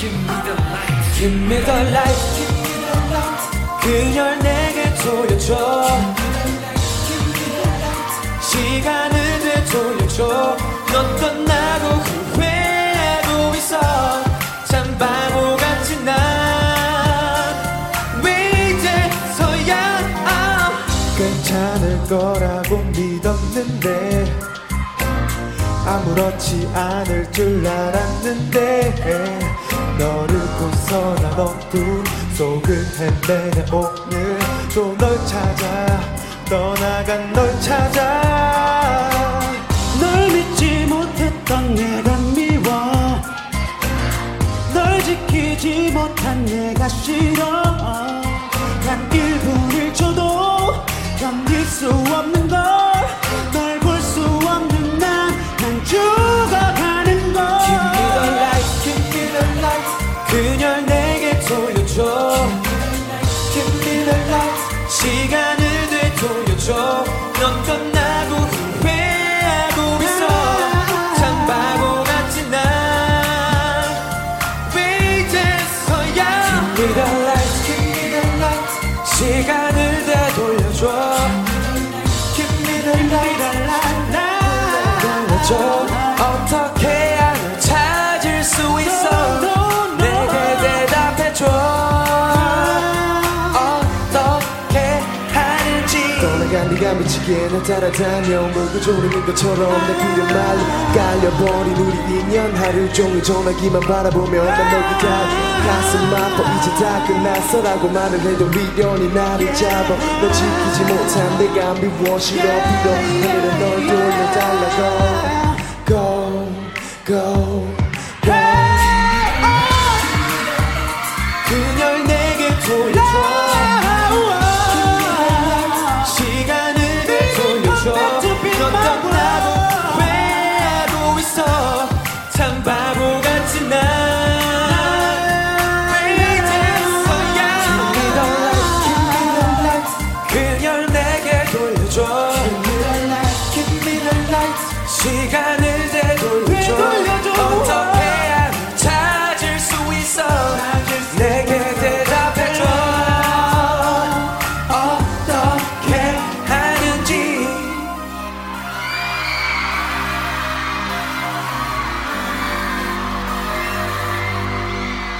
Give me the light. Give me the light. 그녀를 내게 돌려줘. 시간을 되돌려줘. 넌 떠나고 후회하고 있어. 참 바보 같은 난왜 이제서야? 괜찮을 거라고 믿었는데 아무렇지 않을 줄 알았는데 너를 난 어두운 속을 헤매네 오늘 또 널 찾아. 떠나간 널 찾아. 널 믿지 못했던 내가 미워. 널 지키지 못한 내가 싫어. 단 1분을 줘도 견딜 수 없는 시간을 되돌려줘 Give me the light, 알려줘 네가 미치게 날 따라다녀. 물고 조르는 것처럼 내 풍경 말로 깔려버린 우리 인연. 하루 종일 전화기만 바라보며 난널 기다려. 가슴 아파 이제 다 끝났어 라고 말을 해도 미련이 나를 잡아. 널 지키지 못한 내가 미워 싫어 필요 하늘에 널